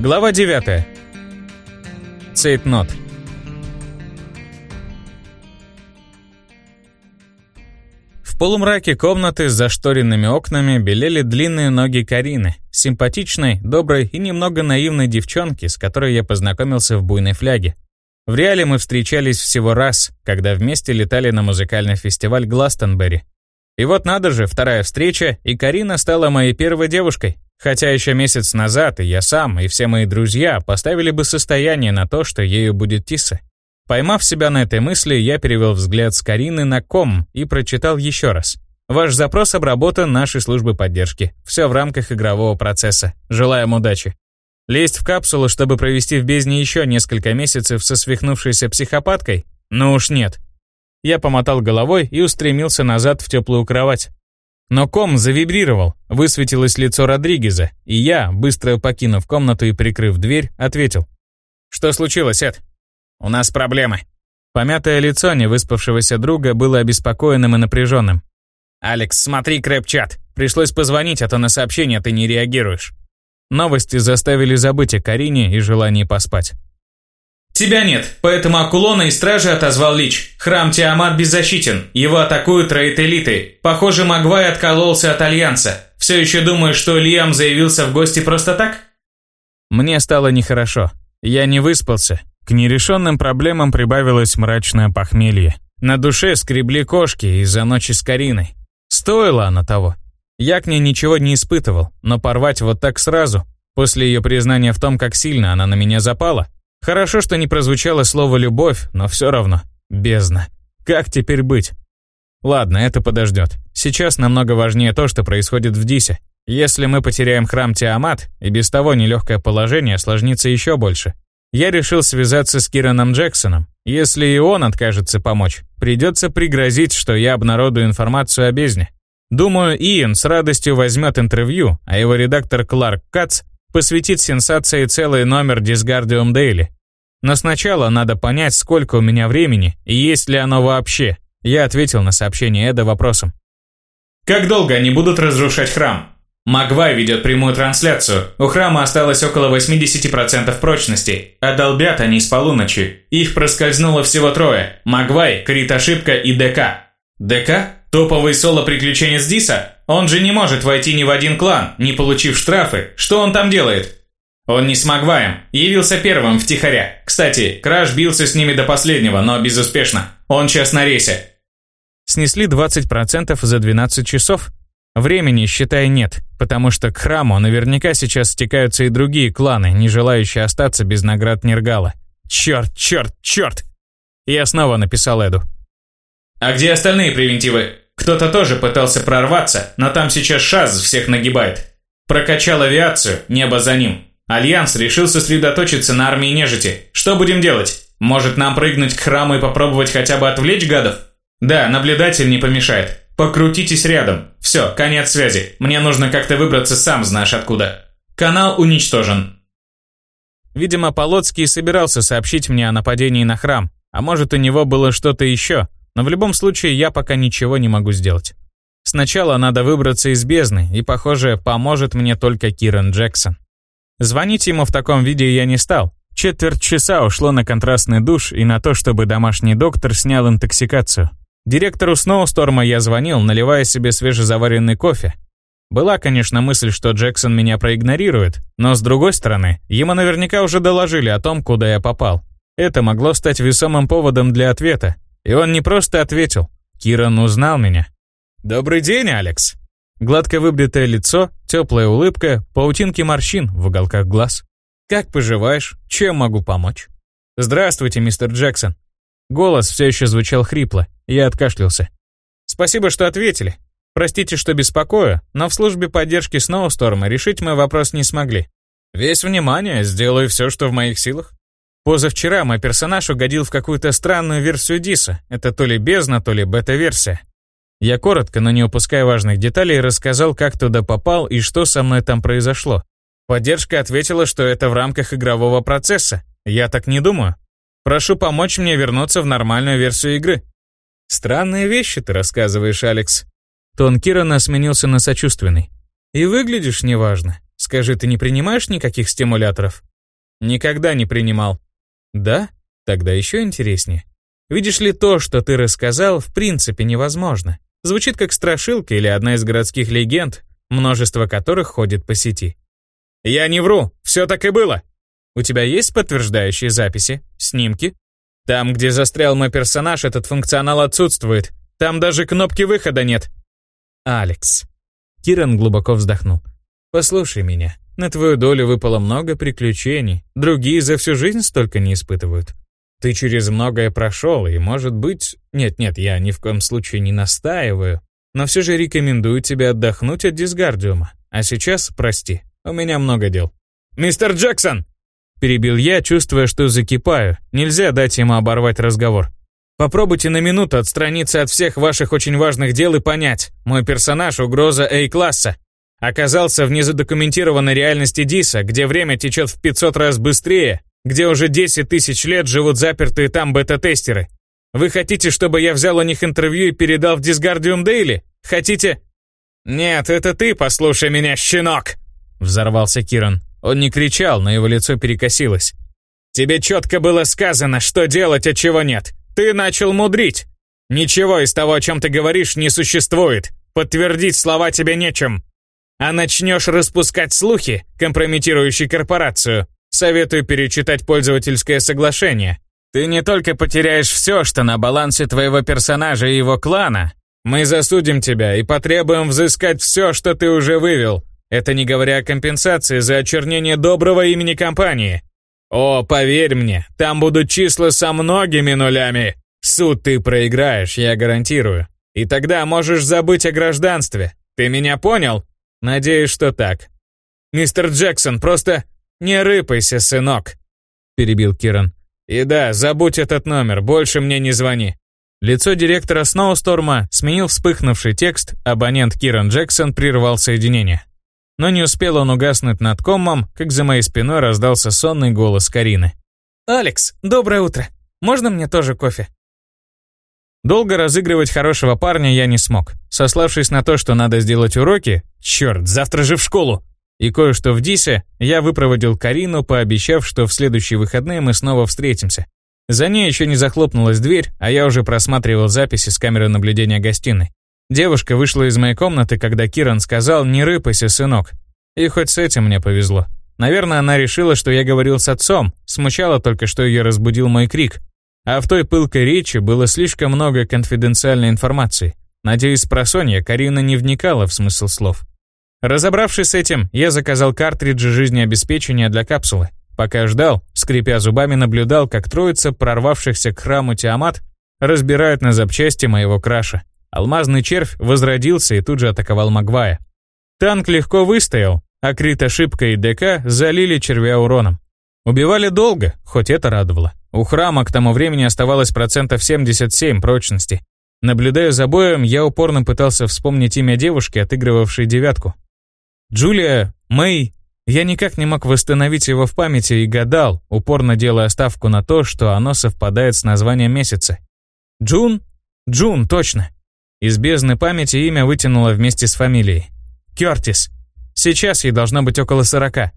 Глава 9. Цейтнот. В полумраке комнаты с зашторенными окнами белели длинные ноги Карины, симпатичной, доброй и немного наивной девчонки, с которой я познакомился в буйной фляге. В реале мы встречались всего раз, когда вместе летали на музыкальный фестиваль Гластонберри. И вот надо же, вторая встреча, и Карина стала моей первой девушкой. Хотя еще месяц назад и я сам, и все мои друзья поставили бы состояние на то, что ею будет Тиса. Поймав себя на этой мысли, я перевел взгляд с Карины на ком и прочитал еще раз. Ваш запрос обработан нашей службой поддержки. Все в рамках игрового процесса. Желаем удачи. Лезть в капсулу, чтобы провести в бездне еще несколько месяцев со свихнувшейся психопаткой? Ну уж нет. Я помотал головой и устремился назад в теплую кровать. Но ком завибрировал, высветилось лицо Родригеза, и я, быстро покинув комнату и прикрыв дверь, ответил. «Что случилось, Эд?» «У нас проблемы». Помятое лицо невыспавшегося друга было обеспокоенным и напряженным. «Алекс, смотри крэп-чат. Пришлось позвонить, а то на сообщение ты не реагируешь». Новости заставили забыть о Карине и желании поспать. «Тебя нет, поэтому Акулона и Стражи отозвал Лич. Храм Тиамат беззащитен, его атакуют рейд-элиты. Похоже, Магвай откололся от Альянса. Все еще думаешь, что Лиам заявился в гости просто так?» Мне стало нехорошо. Я не выспался, к нерешенным проблемам прибавилось мрачное похмелье. На душе скребли кошки из-за ночи с Кариной. Стоило оно того. Я к ней ничего не испытывал, но порвать вот так сразу, после ее признания в том, как сильно она на меня запала. Хорошо, что не прозвучало слово «любовь», но все равно. Бездна. Как теперь быть? Ладно, это подождет. Сейчас намного важнее то, что происходит в Дисе. Если мы потеряем храм Тиамат, и без того нелегкое положение осложнится еще больше. Я решил связаться с Кираном Джексоном. Если и он откажется помочь, придется пригрозить, что я обнародую информацию о бездне. Думаю, Иэн с радостью возьмет интервью, а его редактор Кларк Кац посвятит сенсации целый номер Disgardium Daily. Но сначала надо понять, сколько у меня времени и есть ли оно вообще. Я ответил на сообщение Эда вопросом. «Как долго они будут разрушать храм?» Магвай ведет прямую трансляцию. У храма осталось около 80% прочности, а долбят они с полуночи. Их проскользнуло всего трое. Магвай, Крит Ошибка и ДК. ДК? Топовый соло-приключенец Диса? Он же не может войти ни в один клан, не получив штрафы. Что он там делает? Он не с Магваем. Явился первым втихаря. Кстати, Краш бился с ними до последнего, но безуспешно. Он сейчас на рейсе. Снесли 20% за 12 часов? Времени, считай, нет, потому что к храму наверняка сейчас стекаются и другие кланы, не желающие остаться без наград Нергала. Черт, черт, черт! Я снова написал Эду. А где остальные превентивы? Кто-то тоже пытался прорваться, но там сейчас Шаз всех нагибает. Прокачал авиацию, небо за ним. Альянс решил сосредоточиться на армии нежити. Что будем делать? Может нам прыгнуть к храму и попробовать хотя бы отвлечь гадов? Да, наблюдатель не помешает. Покрутитесь рядом. Все, конец связи. Мне нужно как-то выбраться сам знаешь откуда. Канал уничтожен. Видимо, Полоцкий собирался сообщить мне о нападении на храм, а может у него было что-то еще, но в любом случае я пока ничего не могу сделать. Сначала надо выбраться из бездны, и, похоже, поможет мне только Киран Джексон. Звонить ему в таком виде я не стал. Четверть часа ушло на контрастный душ и на то, чтобы домашний доктор снял интоксикацию. Директору Сноусторма я звонил, наливая себе свежезаваренный кофе. Была, конечно, мысль, что Джексон меня проигнорирует, но с другой стороны, ему наверняка уже доложили о том, куда я попал. Это могло стать весомым поводом для ответа. И он не просто ответил. Киран узнал меня. «Добрый день, Алекс!» Гладко выбритое лицо, теплая улыбка, паутинки морщин в уголках глаз. «Как поживаешь? Чем могу помочь?» «Здравствуйте, мистер Джексон». Голос все еще звучал хрипло. Я откашлялся. «Спасибо, что ответили. Простите, что беспокою, но в службе поддержки Сноусторма решить мой вопрос не смогли. Весь внимание, сделаю все, что в моих силах. Позавчера мой персонаж угодил в какую-то странную версию Диса. Это то ли бездна, то ли бета-версия. Я коротко, но не упуская важных деталей, рассказал, как туда попал и что со мной там произошло. Поддержка ответила, что это в рамках игрового процесса. Я так не думаю. Прошу помочь мне вернуться в нормальную версию игры. «Странные вещи ты рассказываешь, Алекс». Тон Кирана сменился на сочувственный. «И выглядишь неважно. Скажи, ты не принимаешь никаких стимуляторов? Никогда не принимал. Да? Тогда еще интереснее. Видишь ли, то, что ты рассказал, в принципе невозможно. Звучит как страшилка или одна из городских легенд, множество которых ходит по сети. Я не вру, все так и было. У тебя есть подтверждающие записи, снимки? Там, где застрял мой персонаж, этот функционал отсутствует. Там даже кнопки выхода нет. Алекс. Киран глубоко вздохнул. Послушай меня. На твою долю выпало много приключений. Другие за всю жизнь столько не испытывают. Ты через многое прошел, и, может быть... Нет-нет, я ни в коем случае не настаиваю. Но все же рекомендую тебе отдохнуть от дисгардиума. А сейчас, прости, у меня много дел. «Мистер Джексон!» Перебил я, чувствуя, что закипаю. Нельзя дать ему оборвать разговор. Попробуйте на минуту отстраниться от всех ваших очень важных дел и понять. Мой персонаж — угроза A-класса. Оказался в незадокументированной реальности Диса, где время течет в 500 раз быстрее, где уже 10 тысяч лет живут запертые там бета-тестеры. Вы хотите, чтобы я взял у них интервью и передал в Disguardium Daily? Хотите? Нет, это ты послушай меня, щенок! Взорвался Киран. Он не кричал, но его лицо перекосилось. «Тебе четко было сказано, что делать, а чего нет. Ты начал мудрить. Ничего из того, о чем ты говоришь, не существует. Подтвердить слова тебе нечем. А начнешь распускать слухи, компрометирующие корпорацию, советую перечитать пользовательское соглашение. Ты не только потеряешь все, что на балансе твоего персонажа и его клана. Мы засудим тебя и потребуем взыскать все, что ты уже вывел, это не говоря о компенсации за очернение доброго имени компании. О, поверь мне, там будут числа со многими нулями. Суд ты проиграешь, я гарантирую. И тогда можешь забыть о гражданстве. Ты меня понял? Надеюсь, что так. Мистер Джексон, просто не рыпайся, сынок, перебил Киран. И да, забудь этот номер, больше мне не звони. Лицо директора Сноусторма сменил вспыхнувший текст, абонент Киран Джексон прервал соединение. Но не успел он угаснуть над коммом, как за моей спиной раздался сонный голос Карины. «Алекс, доброе утро. Можно мне тоже кофе?» Долго разыгрывать хорошего парня я не смог. Сославшись на то, что надо сделать уроки, черт, завтра же в школу, и кое-что в Дисе, я выпроводил Карину, пообещав, что в следующие выходные мы снова встретимся. За ней еще не захлопнулась дверь, а я уже просматривал записи с камеры наблюдения гостиной. Девушка вышла из моей комнаты, когда Киран сказал «Не рыпайся, сынок». И хоть с этим мне повезло. Наверное, она решила, что я говорил с отцом, смущало только, что ее разбудил мой крик. А в той пылкой речи было слишком много конфиденциальной информации. Надеюсь, просонья Карина не вникала в смысл слов. Разобравшись с этим, я заказал картриджи жизнеобеспечения для капсулы. Пока ждал, скрипя зубами, наблюдал, как троица прорвавшихся к храму Тиамат разбирают на запчасти моего краша. Алмазный червь возродился и тут же атаковал Магвая. Танк легко выстоял, а крит ошибка и ДК залили червя уроном. Убивали долго, хоть это радовало. У храма к тому времени оставалось процентов 77 прочности. Наблюдая за боем, я упорно пытался вспомнить имя девушки, отыгрывавшей девятку. Джулия, Мэй, я никак не мог восстановить его в памяти и гадал, упорно делая ставку на то, что оно совпадает с названием месяца. Джун? Джун, точно. Из бездны памяти имя вытянуло вместе с фамилией. Кёртис. Сейчас ей должно быть около сорока.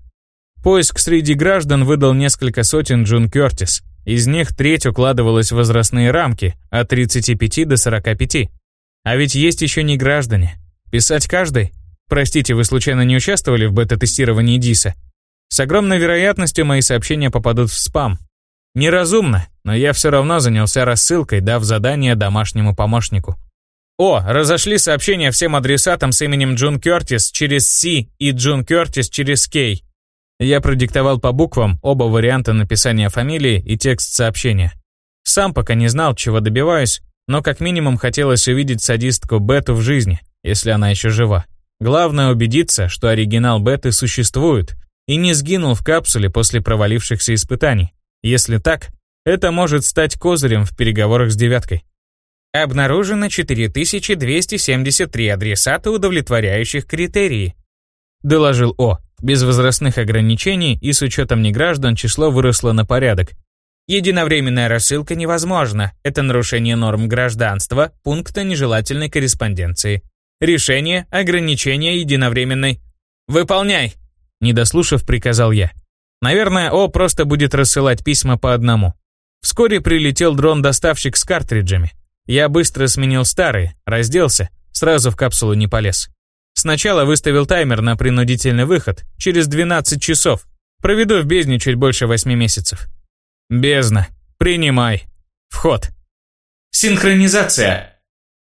Поиск среди граждан выдал несколько сотен Джун Кёртис. Из них треть укладывалась в возрастные рамки, от 35 до 45. А ведь есть еще не граждане. Писать каждый? Простите, вы случайно не участвовали в бета-тестировании ДИСа? С огромной вероятностью мои сообщения попадут в спам. Неразумно, но я все равно занялся рассылкой, дав задание домашнему помощнику. О, разошли сообщения всем адресатам с именем Джун Кёртис через C и Джун Кёртис через K. Я продиктовал по буквам оба варианта написания фамилии и текст сообщения. Сам пока не знал, чего добиваюсь, но как минимум хотелось увидеть садистку Бету в жизни, если она еще жива. Главное убедиться, что оригинал Беты существует и не сгинул в капсуле после провалившихся испытаний. Если так, это может стать козырем в переговорах с девяткой. Обнаружено 4273 адресата, удовлетворяющих критерии. Доложил О. Без возрастных ограничений и с учетом неграждан число выросло на порядок. Единовременная рассылка невозможна. Это нарушение норм гражданства, пункта нежелательной корреспонденции. Решение ограничения единовременной. «Выполняй!» Не дослушав, приказал я. Наверное, О просто будет рассылать письма по одному. Вскоре прилетел дрон-доставщик с картриджами. Я быстро сменил старые, разделся, сразу в капсулу не полез. Сначала выставил таймер на принудительный выход через 12 часов. Проведу в бездне чуть больше 8 месяцев. Бездна. Принимай. Вход. Синхронизация.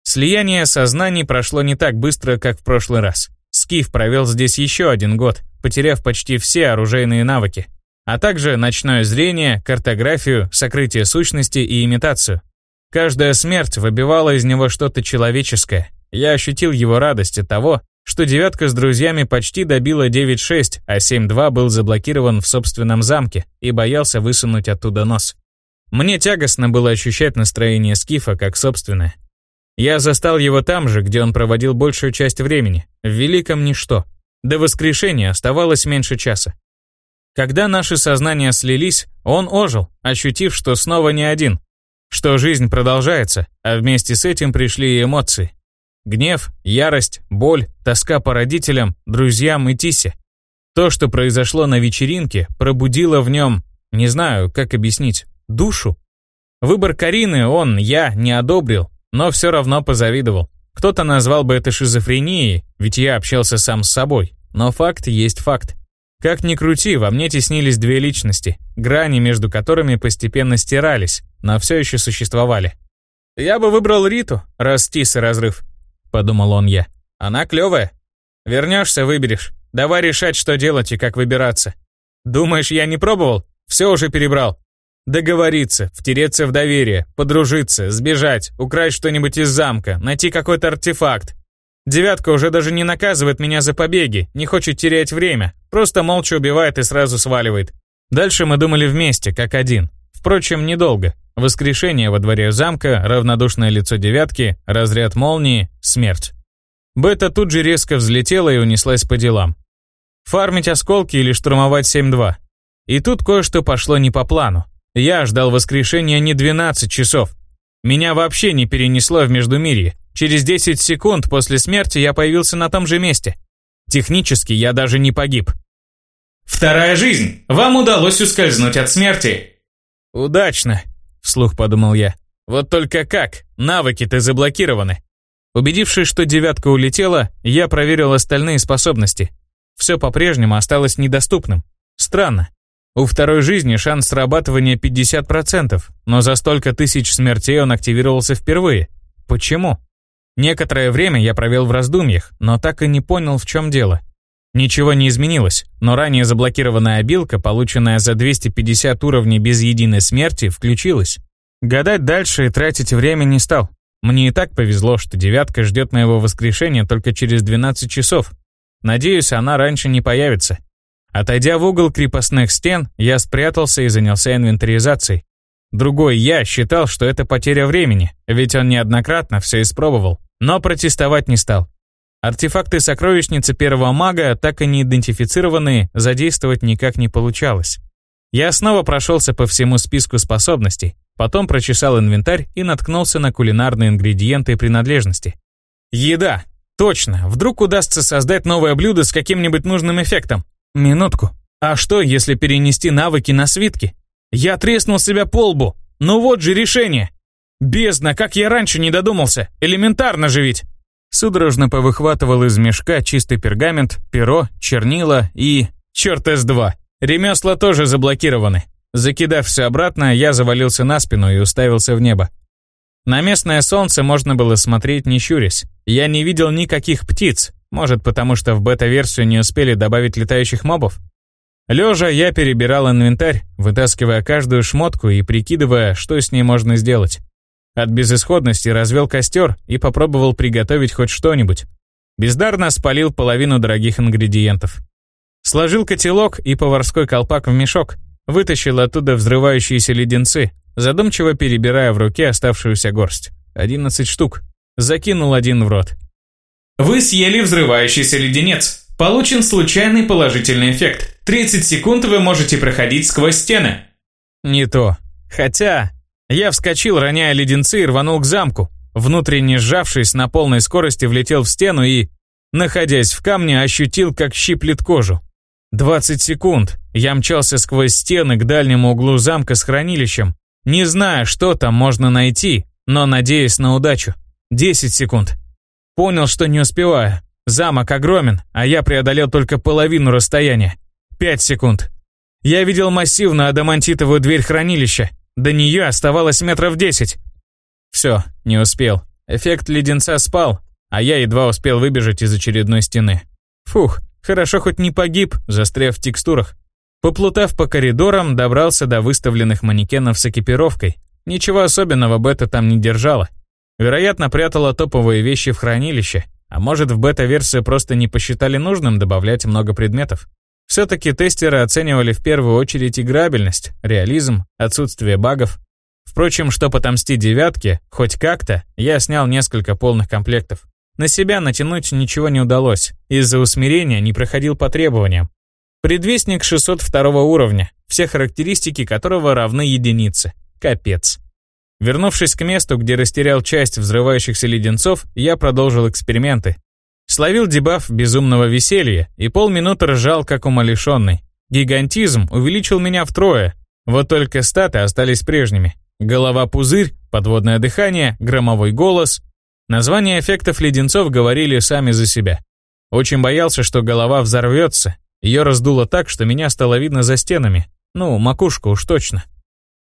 Слияние сознаний прошло не так быстро, как в прошлый раз. Скиф провел здесь еще один год, потеряв почти все оружейные навыки, а также ночное зрение, картографию, сокрытие сущности и имитацию. Каждая смерть выбивала из него что-то человеческое. Я ощутил его радость от того, что девятка с друзьями почти добила 9-6, а 7-2 был заблокирован в собственном замке и боялся высунуть оттуда нос. Мне тягостно было ощущать настроение Скифа как собственное. Я застал его там же, где он проводил большую часть времени, в великом ничто. До воскрешения оставалось меньше часа. Когда наши сознания слились, он ожил, ощутив, что снова не один, что жизнь продолжается, а вместе с этим пришли и эмоции. Гнев, ярость, боль, тоска по родителям, друзьям и Тисе. То, что произошло на вечеринке, пробудило в нем, не знаю, как объяснить, душу. Выбор Карины он, я, не одобрил, но все равно позавидовал. Кто-то назвал бы это шизофренией, ведь я общался сам с собой. Но факт есть факт. Как ни крути, во мне теснились две личности, грани между которыми постепенно стирались, но все еще существовали. Я бы выбрал Риту, раз Тиса разрыв подумал он я. Она клевая. Вернешься, выберешь. Давай решать, что делать и как выбираться. Думаешь, я не пробовал? Все уже перебрал. Договориться, втереться в доверие, подружиться, сбежать, украсть что-нибудь из замка, найти какой-то артефакт. Девятка уже даже не наказывает меня за побеги, не хочет терять время, просто молча убивает и сразу сваливает. Дальше мы думали вместе, как один. Впрочем, недолго. Воскрешение во дворе замка, равнодушное лицо девятки, разряд молнии, смерть. Бета тут же резко взлетела и унеслась по делам. Фармить осколки или штурмовать 7-2. И тут кое-что пошло не по плану. Я ждал воскрешения не 12 часов. Меня вообще не перенесло в Междумирье. Через 10 секунд после смерти я появился на том же месте. Технически я даже не погиб. Вторая жизнь. Вам удалось ускользнуть от смерти. Удачно, вслух подумал я. Вот только как? Навыки-то заблокированы. Убедившись, что девятка улетела, я проверил остальные способности. Все по-прежнему осталось недоступным. Странно. У второй жизни шанс срабатывания 50%, но за столько тысяч смертей он активировался впервые. Почему? Некоторое время я провел в раздумьях, но так и не понял, в чем дело. Ничего не изменилось, но ранее заблокированная обилка, полученная за 250 уровней без единой смерти, включилась. Гадать дальше и тратить время не стал. Мне и так повезло, что девятка ждет моего воскрешения только через 12 часов. Надеюсь, она раньше не появится. Отойдя в угол крепостных стен, я спрятался и занялся инвентаризацией. Другой я считал, что это потеря времени, ведь он неоднократно все испробовал, но протестовать не стал. Артефакты сокровищницы первого мага, так и не идентифицированные, задействовать никак не получалось. Я снова прошелся по всему списку способностей, потом прочесал инвентарь и наткнулся на кулинарные ингредиенты и принадлежности. Еда! Точно, вдруг удастся создать новое блюдо с каким-нибудь нужным эффектом. Минутку. А что, если перенести навыки на свитки? Я треснул себя по лбу. Ну вот же решение. Бездна, как я раньше не додумался. Элементарно же ведь. Судорожно повыхватывал из мешка чистый пергамент, перо, чернила и... Черт С2! Ремесла тоже заблокированы. Закидав все обратно, я завалился на спину и уставился в небо. На местное солнце можно было смотреть не щурясь. Я не видел никаких птиц, может потому что в бета-версию не успели добавить летающих мобов? Лежа я перебирал инвентарь, вытаскивая каждую шмотку и прикидывая, что с ней можно сделать. От безысходности развел костер и попробовал приготовить хоть что-нибудь. Бездарно спалил половину дорогих ингредиентов. Сложил котелок и поварской колпак в мешок, вытащил оттуда взрывающиеся леденцы, задумчиво перебирая в руке оставшуюся горсть. 11 штук. Закинул один в рот. Вы съели взрывающийся леденец. Получен случайный положительный эффект. 30 секунд вы можете проходить сквозь стены. Не то. Хотя, я вскочил, роняя леденцы, и рванул к замку. Внутренне сжавшись, на полной скорости влетел в стену и, находясь в камне, ощутил, как щиплет кожу. 20 секунд. Я мчался сквозь стены к дальнему углу замка с хранилищем, не зная, что там можно найти, но надеясь на удачу. 10 секунд. Понял, что не успеваю. Замок огромен, а я преодолел только половину расстояния. 5 секунд. Я видел массивную адамантитовую дверь хранилища. До нее оставалось метров 10. Все, не успел. Эффект леденца спал, а я едва успел выбежать из очередной стены. Фух, Хорошо хоть не погиб, застряв в текстурах. Поплутав по коридорам, добрался до выставленных манекенов с экипировкой. Ничего особенного бета там не держала. Вероятно, прятала топовые вещи в хранилище, а может в бета-версию просто не посчитали нужным добавлять много предметов. Все-таки тестеры оценивали в первую очередь играбельность, реализм, отсутствие багов. Впрочем, чтобы отомстить девятке, хоть как-то, я снял несколько полных комплектов. На себя натянуть ничего не удалось, из-за усмирения не проходил по требованиям. Предвестник 602 уровня, все характеристики которого равны единице. Капец. Вернувшись к месту, где растерял часть взрывающихся леденцов, я продолжил эксперименты. Словил дебаф безумного веселья и полминуты ржал, как умалишенный. Гигантизм увеличил меня втрое, вот только статы остались прежними. Голова-пузырь, подводное дыхание, громовой голос, Названия эффектов леденцов говорили сами за себя. Очень боялся, что голова взорвется. Ее раздуло так, что меня стало видно за стенами. Ну, макушку уж точно.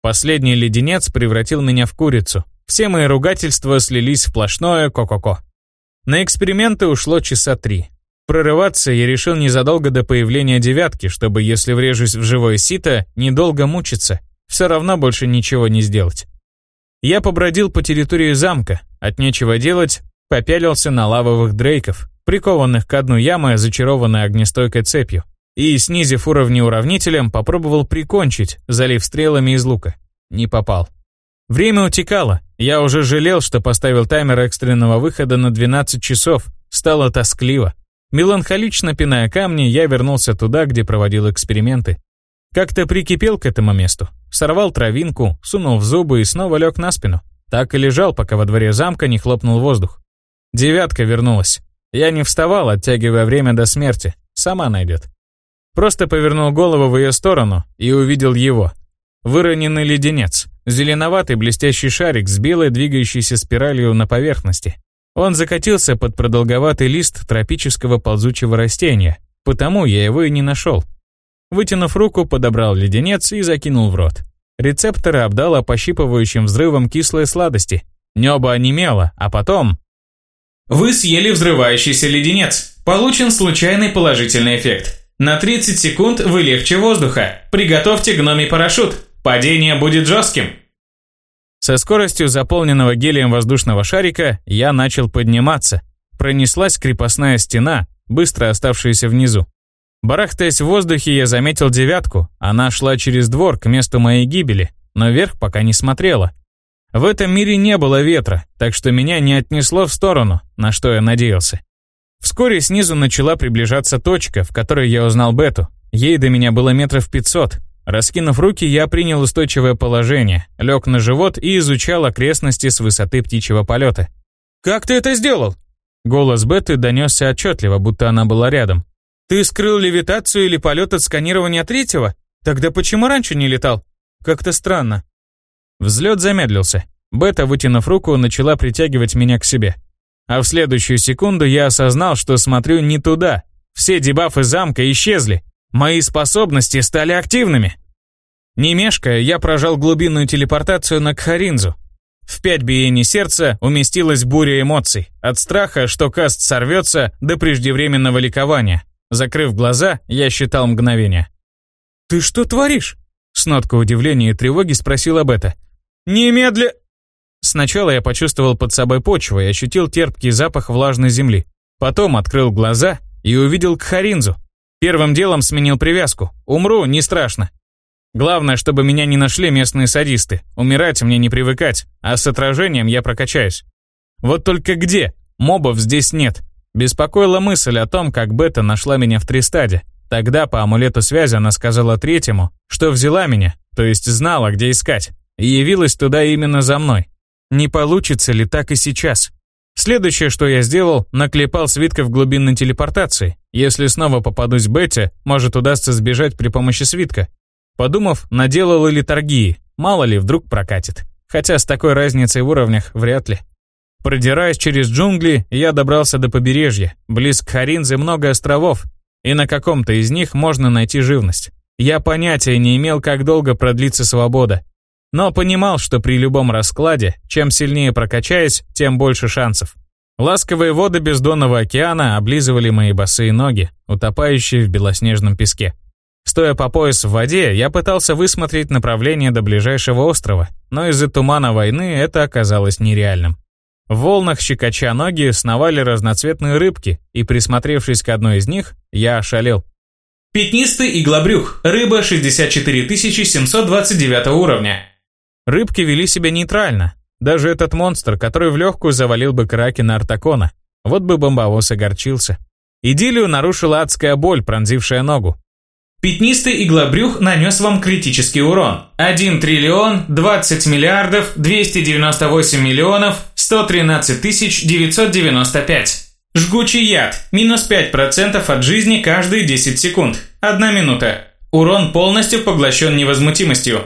Последний леденец превратил меня в курицу. Все мои ругательства слились в сплошное ко-ко-ко. На эксперименты ушло часа три. Прорываться я решил незадолго до появления девятки, чтобы, если врежусь в живое сито, недолго мучиться. Все равно больше ничего не сделать. Я побродил по территории замка, от нечего делать, попялился на лавовых дрейков, прикованных к одну ямы, зачарованной огнестойкой цепью, и, снизив уровни уравнителем, попробовал прикончить, залив стрелами из лука. Не попал. Время утекало, я уже жалел, что поставил таймер экстренного выхода на 12 часов, стало тоскливо. Меланхолично пиная камни, я вернулся туда, где проводил эксперименты. Как-то прикипел к этому месту, сорвал травинку, сунул в зубы и снова лег на спину. Так и лежал, пока во дворе замка не хлопнул воздух. Девятка вернулась. Я не вставал, оттягивая время до смерти. Сама найдет. Просто повернул голову в ее сторону и увидел его. Выроненный леденец. Зеленоватый блестящий шарик с белой двигающейся спиралью на поверхности. Он закатился под продолговатый лист тропического ползучего растения, потому я его и не нашел. Вытянув руку, подобрал леденец и закинул в рот. Рецепторы обдало пощипывающим взрывом кислой сладости. Небо онемело, а потом... Вы съели взрывающийся леденец. Получен случайный положительный эффект. На 30 секунд вы легче воздуха. Приготовьте гномий парашют. Падение будет жестким. Со скоростью заполненного гелием воздушного шарика я начал подниматься. Пронеслась крепостная стена, быстро оставшаяся внизу. Барахтаясь в воздухе, я заметил девятку. Она шла через двор к месту моей гибели, но вверх пока не смотрела. В этом мире не было ветра, так что меня не отнесло в сторону, на что я надеялся. Вскоре снизу начала приближаться точка, в которой я узнал Бету. Ей до меня было метров пятьсот. Раскинув руки, я принял устойчивое положение, лег на живот и изучал окрестности с высоты птичьего полета. «Как ты это сделал?» Голос Беты донесся отчетливо, будто она была рядом. Ты скрыл левитацию или полет от сканирования третьего? Тогда почему раньше не летал? Как-то странно. Взлет замедлился. Бета, вытянув руку, начала притягивать меня к себе. А в следующую секунду я осознал, что смотрю не туда. Все дебафы замка исчезли. Мои способности стали активными. Не мешкая, я прожал глубинную телепортацию на Кхаринзу. В пять биений сердца уместилась буря эмоций. От страха, что каст сорвется, до преждевременного ликования. Закрыв глаза, я считал мгновение. «Ты что творишь?» С ноткой удивления и тревоги спросила Бета. «Немедля...» Сначала я почувствовал под собой почву и ощутил терпкий запах влажной земли. Потом открыл глаза и увидел Кхаринзу. Первым делом сменил привязку. Умру, не страшно. Главное, чтобы меня не нашли местные садисты. Умирать мне не привыкать, а с отражением я прокачаюсь. Вот только где? Мобов здесь нет. Беспокоила мысль о том, как Бета нашла меня в Тристаде. Тогда по амулету связи она сказала третьему, что взяла меня, то есть знала, где искать, и явилась туда именно за мной. Не получится ли так и сейчас? Следующее, что я сделал, наклепал свитков глубинной телепортации. Если снова попадусь Бетте, может удастся сбежать при помощи свитка. Подумав, наделал или торги, мало ли, вдруг прокатит. Хотя с такой разницей в уровнях вряд ли. Продираясь через джунгли, я добрался до побережья. Близ к Харинзе много островов, и на каком-то из них можно найти живность. Я понятия не имел, как долго продлится свобода, но понимал, что при любом раскладе, чем сильнее прокачаюсь, тем больше шансов. Ласковые воды бездонного океана облизывали мои босые ноги, утопающие в белоснежном песке. Стоя по пояс в воде, я пытался высмотреть направление до ближайшего острова, но из-за тумана войны это оказалось нереальным. В волнах щекоча ноги сновали разноцветные рыбки, и присмотревшись к одной из них, я ошалел. Пятнистый иглобрюх, рыба 64729 уровня. Рыбки вели себя нейтрально. Даже этот монстр, который в легкую завалил бы кракена Артакона. Вот бы бомбовоз огорчился. Идиллию нарушила адская боль, пронзившая ногу. Пятнистый иглобрюх нанес вам критический урон. 1 триллион 20 миллиардов 298 миллионов 113 тысяч 995. Жгучий яд. Минус 5% от жизни каждые 10 секунд. Одна минута. Урон полностью поглощен невозмутимостью.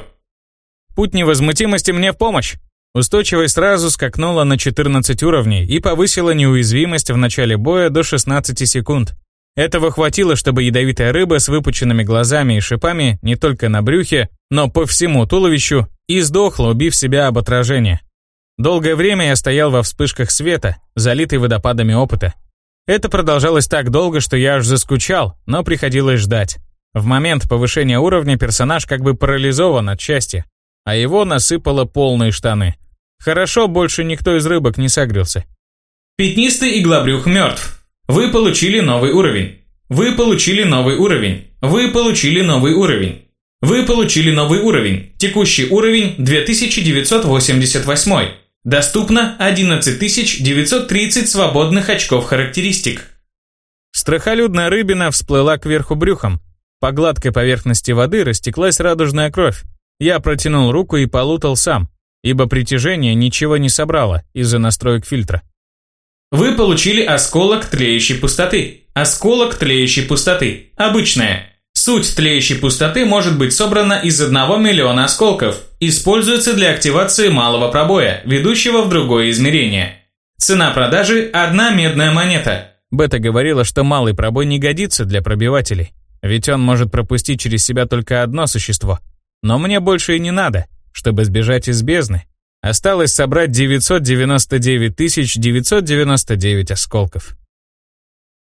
Путь невозмутимости мне в помощь. Устойчивость сразу скакнула на 14 уровней и повысила неуязвимость в начале боя до 16 секунд. Этого хватило, чтобы ядовитая рыба с выпученными глазами и шипами не только на брюхе, но по всему туловищу и сдохла, убив себя об отражение. Долгое время я стоял во вспышках света, залитый водопадами опыта. Это продолжалось так долго, что я аж заскучал, но приходилось ждать. В момент повышения уровня персонаж как бы парализован от счастья а его насыпало полные штаны. Хорошо, больше никто из рыбок не согрелся. Пятнистый иглобрюх мертв. Вы получили новый уровень. Вы получили новый уровень. Вы получили новый уровень. Вы получили новый уровень. Текущий уровень 2988. Доступно 11930 свободных очков характеристик. Страхолюдная рыбина всплыла кверху брюхом. По гладкой поверхности воды растеклась радужная кровь. Я протянул руку и полутал сам, ибо притяжение ничего не собрало из-за настроек фильтра. Вы получили осколок тлеющей пустоты. Осколок тлеющей пустоты. Обычная. Суть тлеющей пустоты может быть собрана из одного миллиона осколков. Используется для активации малого пробоя, ведущего в другое измерение. Цена продажи – одна медная монета. Бета говорила, что малый пробой не годится для пробивателей, ведь он может пропустить через себя только одно существо – но мне больше и не надо, чтобы сбежать из бездны. Осталось собрать 999 999 осколков.